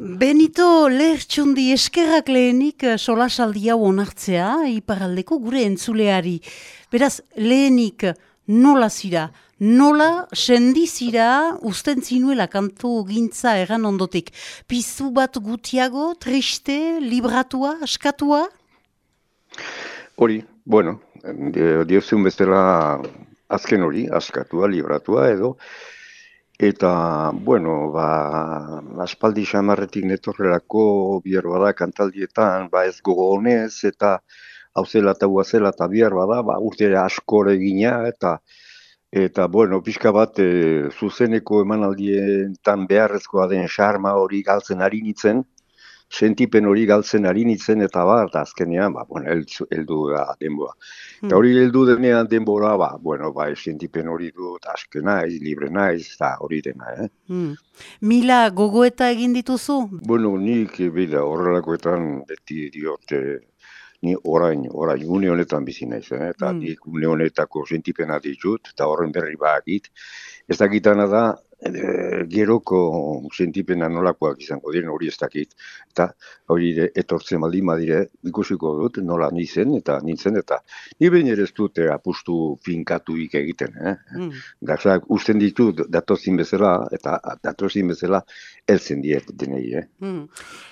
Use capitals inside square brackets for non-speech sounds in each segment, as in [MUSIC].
Benito lehertxundi eskerrak lehenik eh, solasaldi hau onartzea iparaldeko gure entzuleari. Beraz, lehenik nola zira, nola sendi zira usten zinuela kantu gintza egan ondotik. Pizu bat gutiago, triste, libratua, askatua? Hori, bueno, diozun bezala azken hori, askatua, libratua edo, Eta, bueno, ba, aspaldi xamarretik netorrelako bihar bada kantaldietan, ba ez gogo honez, eta hau zela eta zela eta bihar bada, ba urte askore gina, eta, eta bueno, pixka bat, e, zuzeneko emanaldien tan beharrezkoa den xarma hori galtzen ari nitzen, sentipen hori galtzen ari nintzen eta ba, eta azkenean, ba, bueno, eldu da denboa. Eta hmm. hori heldu denean denbora, ba, bueno, ba, sentipen hori du, eta aske naiz, libre naiz, eta hori dena, eh? Hmm. Mila, gogoeta egin dituzu? Bueno, nik, bila, horrelakoetan beti diote, ni orain, orain, une honetan bizi naiz, eh? eta hmm. nik une honetako sentipena ditut, eta horren berri bakit. Ez dakitana da, e, geroko sentipena nolakoak izango diren hori ez dakit. Eta hori etortzen baldin badire ikusiko dut nola nizen eta nintzen eta ni behin ere ez dute apustu finkatuik egiten. Eh? Mm. Gazak usten ditu datozin bezala eta datozin bezala elzen diet denei. Eh? Mm.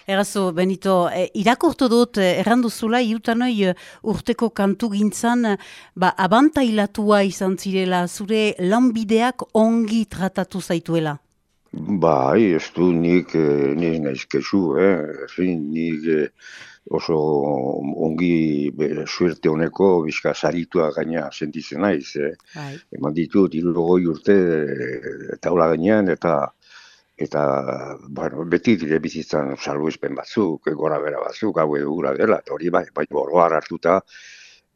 Erazo, Benito, e, irakortu dut, e, erranduzula, iutanoi e, urteko kantu gintzan, ba, abantailatua izan zirela, zure lanbideak ongi tratatu zaituela? Bai, ez du nik, eh, nik naiz kesu, eh? Fin, nik eh, oso ongi be, suerte honeko bizka saritua gaina sentitzen naiz. Eh? Bai. Eman ditut, irurogoi urte eh, taula gainean, eta eta bueno, beti dire bizitzan salbuespen batzuk, gora bera batzuk, hau edo gura dela, eta hori bai, bai, boroar hartuta,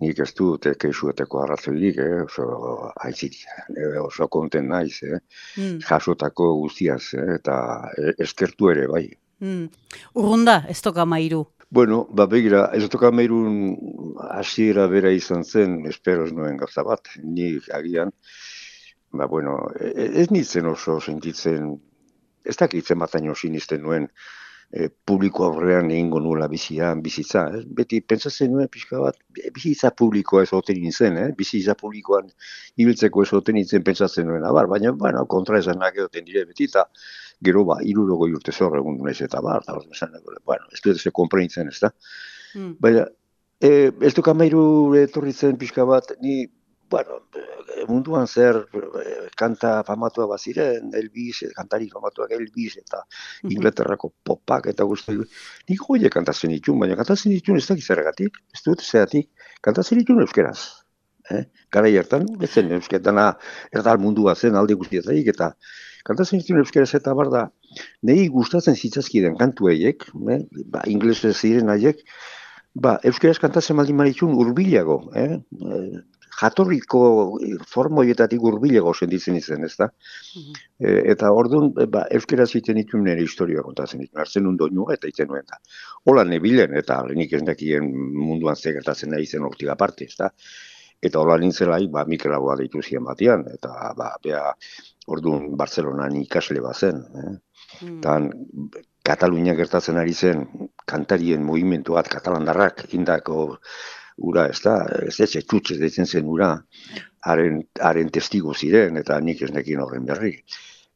nik ez du teke sueteko arrazoirik, eh? oso haitzit, eh? oso konten naiz, eh? Mm. jasotako guztiaz, eh? eta e, eskertu ere bai. Mm. Urrunda, ez toka mairu? Bueno, ba begira, ez toka mairun hasiera bera izan zen, esperos noen gauza bat, nik agian, ba bueno, e, e, ez nintzen oso sentitzen ez dakitzen bataino sinisten nuen e, publiko aurrean egingo nuela bizian, bizitza. Ez? Beti pentsatzen nuen pixka bat, bizitza publikoa ez oten nintzen, eh? bizitza publikoan ibiltzeko ez oten nintzen pentsatzen nuen, abar, baina bueno, kontra esanak egoten dire beti, eta gero ba, irurogo urte zor egun nuen eta bar, eta esan, bueno, ez dut ez komprenitzen ez da. Hmm. Baina, e, ez duk amairu etorritzen pixka bat, ni bueno, eh, munduan zer eh, kanta famatua baziren, Elvis, kantari famatuak Elvis, eta Inglaterrako popak, eta guzti. Nik goie kantazen ditun, baina kantazen ditun ez dakiz eragatik, ez dut zeatik, kantazen ditun euskeraz. Eh? Gara hiertan, ez zen eusketana, erdal mundua zen alde guztietaik, eta kantazen ditun euskeraz eta bar da, nehi gustatzen zitzazkiden kantu eiek, eh? ba, inglesez ziren haiek, ba, euskeraz kantazen maldin maritxun urbilago, eh? Jatorriko formoietatik urbilego sentitzen izen, ez da? Mhm. E, eta orduan, e, ba, euskera ziten itun nire historia kontatzen ditu, hartzen un doinu eta iten nuen da. Hola nebilen, eta nik ez dakien munduan zegertatzen nahi zen hortik aparte, ez da? Eta hola nintzelai, ba, Mikel Aboa deitu ziren batian, eta, ba, bea, orduan, Barcelonan ikasle bazen, eh? Mm. Tan, Katalunia gertatzen ari zen, kantarien movimentu bat, katalandarrak, indako, ura, ez da, ez ez etxutxe deitzen zen ura, haren, haren testigo ziren, eta nik ez nekin horren berri.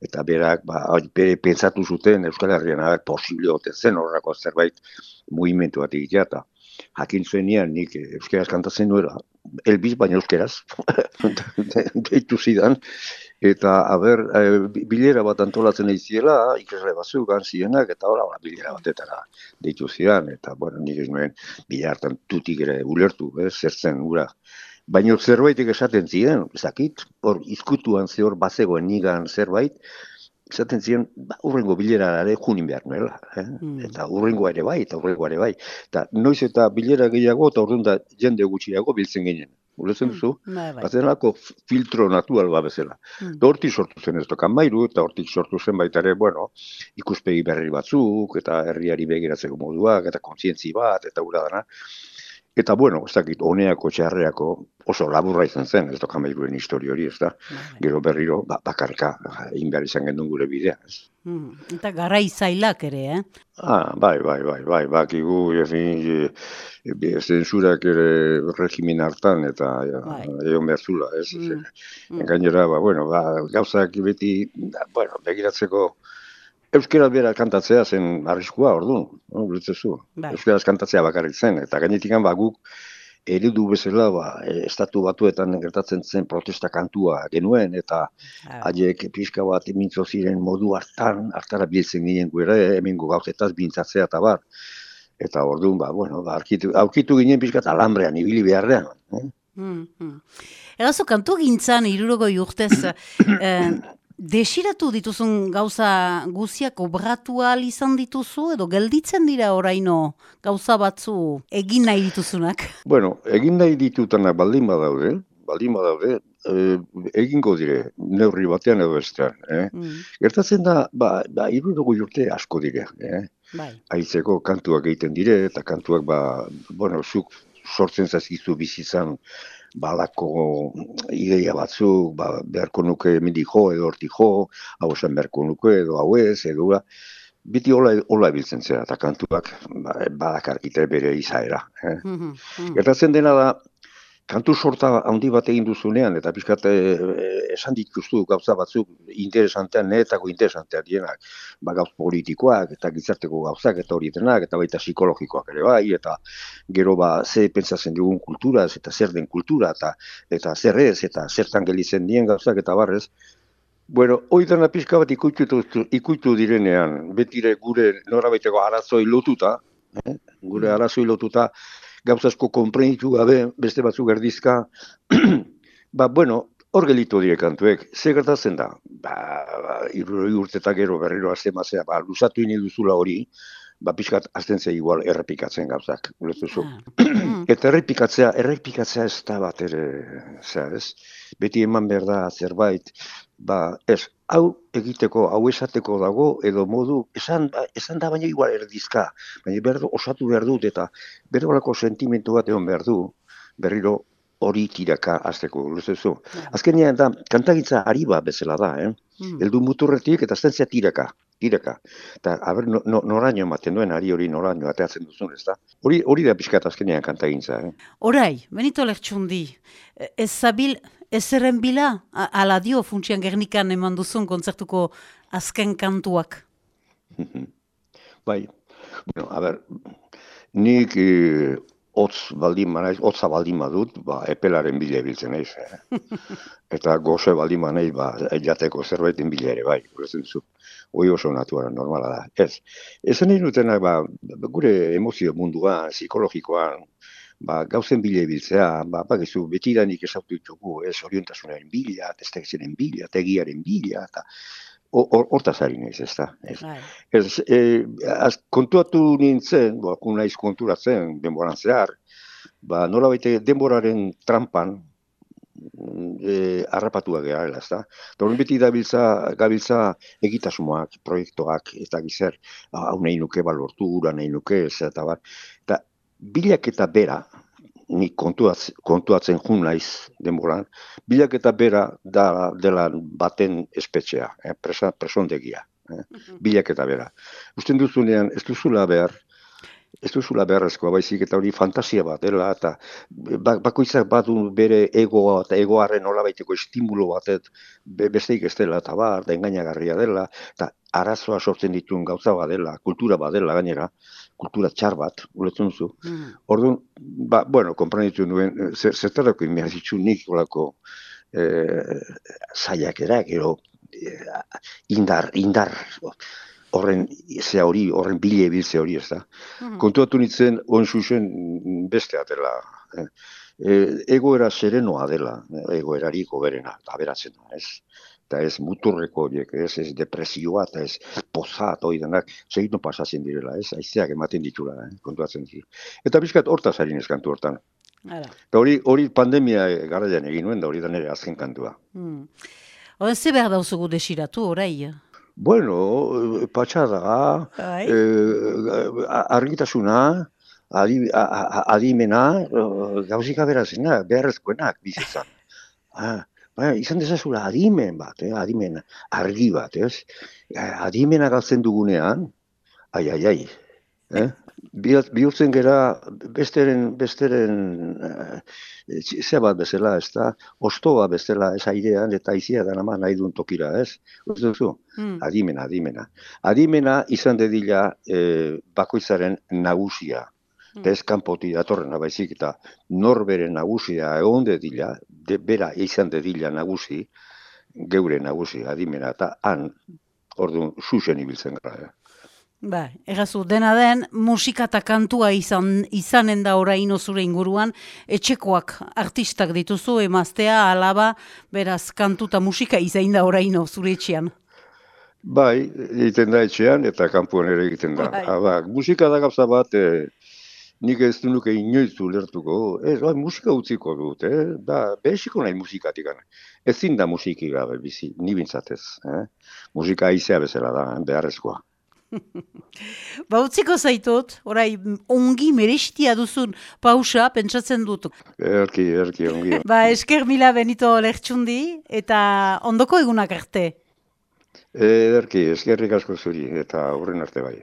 Eta berak, ba, bere pentsatu zuten Euskal Herrian abek posible hoten zen horrako zerbait mugimendu bat egitea, eta jakin zuen nik Euskaraz kantatzen nuela, elbiz baina Euskaraz, [LAUGHS] deitu zidan, eta haber, e, bilera bat antolatzen eiziela, ikasle batzu zienak, eta hola, bilera batetara deitu zidan, eta, bueno, nik ez nuen, bila hartan tutik ere ulertu, eh, zertzen ura. Baina zerbaitek esaten ziren, ezakit, hor izkutuan ze hor bazegoen nigan zerbait, esaten ziren, ba, urrengo bilera ere junin behar nuela. Eh? Mm. Eta urrengo ere bai, eta urrengo ere bai. Eta noiz eta bilera gehiago, eta urren da jende gutxiago biltzen ginen. Ulezen duzu? Mm, bai, filtro natural ba bezala. Mm. hortik sortu zen ez dokan mairu, eta hortik sortu zen baita ere, bueno, ikuspegi berri batzuk, eta herriari begiratzeko moduak, eta kontzientzi bat, eta gura dana. Eta bueno, ez dakit, honeako txarreako oso laburra izan zen, ez doka mairuen histori hori, ez da. Bai. Gero berriro, ba, bakarka, egin behar izan gendun gure bidea. Ez. Mm, Eta gara izailak ere, eh? Ah, bai, bai, bai, bai, bakigu, efin, e, e, zensurak ere regimen hartan, eta ja, Bai. egon behar zula, ez. Mm. Gainera, ba, bueno, ba, gauzak beti, da, bueno, begiratzeko, Euskara bera kantatzea zen arriskua, orduan, no, biltzezu. Bai. Euskaraz kantatzea bakarrik zen, eta gainetik ba, guk eredu bezala, ba, e, estatu batuetan gertatzen zen protesta kantua genuen, eta Ah, haiek pixka bat mintzo ziren modu hartan, hartara biltzen ginen guere, hemengo gauzetaz bintzatzea eta bar. Eta orduan, ba, bueno, ba, aurkitu, aurkitu ginen pixka bat alambrean, ibili beharrean. Eh? Mm, mm. Erazo, kantu gintzan, irurogoi urtez, [COUGHS] eh, desiratu dituzun gauza guziak obratu ahal izan dituzu, edo gelditzen dira oraino gauza batzu egin nahi dituzunak? Bueno, egin nahi ditutanak baldin badaude, baldin badaude, e, egingo dire, neurri batean edo bestean. Eh? Mm, Gertatzen da, ba, ba irurogoi urte asko dire. Eh? bai, Aitzeko kantuak egiten dire, eta kantuak, ba, bueno, zuk sortzen zaizkizu bizitzan balako ideia batzuk, ba, beharko nuke mendik jo edo hortik jo, hau esan beharko nuke edo hau ez, edo ba, biti hola, hola ebiltzen zera, eta kantuak ba, badakarkite bere izaera. Eh? Mm. Gertatzen dena da, kantu sorta handi bat egin duzunean, eta pixkat eh, esan dituztu gauza batzuk interesantean, netako interesantean dienak, ba, gauz politikoak, eta gizarteko gauzak, eta hori denak, eta baita psikologikoak ere bai, eta gero ba, ze pentsatzen dugun kulturaz, eta zer den kultura, eta, eta zer ez, eta zertan gelitzen dien gauzak, eta barrez, Bueno, hoi dena pixka bat ikutu, ikutu direnean, betire gure norabaiteko arazoi lotuta, eh? gure arazoi lotuta, gauzasko konprenitu gabe, beste batzuk erdizka, [CLEARS THROAT] ba, bueno, hor gelitu dire kantuek, ze gertatzen da? Ba, ba iruroi urte eta gero berriro azte mazea, ba, luzatu ini duzula hori, ba, pixkat azten ze igual errepikatzen gauzak, ulertuzu. Ah, [CLEARS THROAT] Eta errepikatzea, errepikatzea ez da bat ere, zera, ez? Beti eman behar da zerbait, ba, ez, hau egiteko, hau esateko dago, edo modu, esan, esan da baina igual erdizka, baina behar du, osatu behar dut, eta bere horako sentimentu bat egon behar du, berriro hori tiraka azteko, luzezu. Ja. Azkenean da, kantagitza ari bat bezala da, eh? mm. Heldu muturretik eta aztentzia tiraka, tiraka. Eta, haber, no, no, noraino ematen duen, ari hori noraino ateatzen duzun, ez da? Hori, hori da pixkat azkenean kantagintza, eh? Orai, Benito Lertxundi, ez zabil, ezeren bila, ala dio funtsian gernikan eman duzun kontzertuko azken kantuak. [LAUGHS] Bai, bueno, a ber, nik eh, hotz baldin manaiz, hotza baldin badut, ba, epelaren bile biltzen naiz. Eh? [LAUGHS] Eta goze baldin manaiz, ba, jateko zerbaiten bile ere, bai, guretzen zu. Hoi oso natuara, normala da. Ez, esan nahi nutenak, ba, gure emozio munduan, psikologikoan, ba, gauzen bile biltzea, ba, bakizu, betidanik esautu ditugu, ez, oriontasunaren bila, testekzenen bila, tegiaren bila, eta hor- hor- hortaz ari naiz, ez da. Ez, Bai. Ez, e, az, kontuatu nintzen, ba, naiz konturatzen denboran zehar, ba, nola baite denboraren trampan, e, harrapatua gehala, ez da. Eta horren beti gabiltza, gabiltza egitasmoak, proiektuak, eta gizer, ah, hau nahi nuke balortu, ura nahi nuke, ez eta bar. Eta bilaketa bera, ni kontuatz, kontuatzen jun naiz denboran, bilaketa bera da dela baten espetxea, eh, presa, presondegia eh, bilaketa bera. Usten duzunean, ez duzula behar, ez duzula beharrezkoa baizik eta hori fantasia bat dela eta ba, bakoitzak badu bere egoa eta egoaren nolabaiteko estimulo batet be, besteik ez dela eta bar, da engainagarria dela eta arazoa sortzen dituen gauza bat dela, kultura bat dela gainera, kultura txar bat, uletzen duzu. Mm. Orduan, ba, bueno, konprenitu nuen, eh, zer- zertarako inmehazitzu nik olako eh, zaiakerak, gero eh, indar, indar, horren ze hori, horren bile biltze hori, ez da. Mhm. Kontuatu nintzen, on zuzen mm, bestea dela. Eh. Eh, egoera serenoa dela, egoerarik oberena, aberatzen da, ez? Eta ez muturreko horiek, ez, ez depresioa, eta ez poza, eta hori denak, segito pasatzen direla, ez? Aizeak ematen ditula, eh? kontuatzen dira. Eta bizkat hortaz ari nez kantu hortan. Hala. Eta hori, hori pandemia garaian egin nuen, da hori da nire azken kantua. Mm. Oda, ze behar dauzugu desiratu, orai? Bueno, eh, patxada, Bai. eh, argitasuna, adi, adimena, gauzika berazena, beharrezkoenak bizitzan. [LAUGHS] Ah, baina, izan dezazula adimen bat, eh? adimen argi bat, ez? Adimena galtzen dugunean, ai, ai, ai, eh? bihurtzen gera besteren, besteren uh, bat bezala, ez da, ostoa bezala ez airean, eta izia da nama nahi duen tokira, ez? Ez duzu? Hmm. Adimena, adimena. Adimena izan dedila eh, bakoitzaren nagusia. Hmm. Ez kanpoti datorren abaizik eta norbere nagusia egon dedila, de, bera izan dedila nagusi, geure nagusi, adimena, eta han, orduan, susen ibiltzen gara. Eh? Ba, egazu, dena den, musika eta kantua izan, izanen da orain zure inguruan, etxekoak artistak dituzu, emaztea, alaba, beraz, kantu eta musika izain da orain zure etxean. Bai, egiten da etxean eta kanpuan ere egiten da. Bai. Aba, musika da gauza bat, e, nik ez du nuke inoizu lertuko, ez, bai, musika utziko dut, eh? da, behesiko nahi musikatik gana. Ez da musiki gabe, bizi, ni bintzatez. Eh? Musika aizea bezala da, beharrezkoa. [LAUGHS] ba, utziko zaitut, orai, ongi merestia duzun pausa, pentsatzen dut. Erki, erki, ongi. [LAUGHS] ba, esker mila benito lertxundi, eta ondoko egunak arte. Erki, eskerrik asko zuri, eta horren arte bai.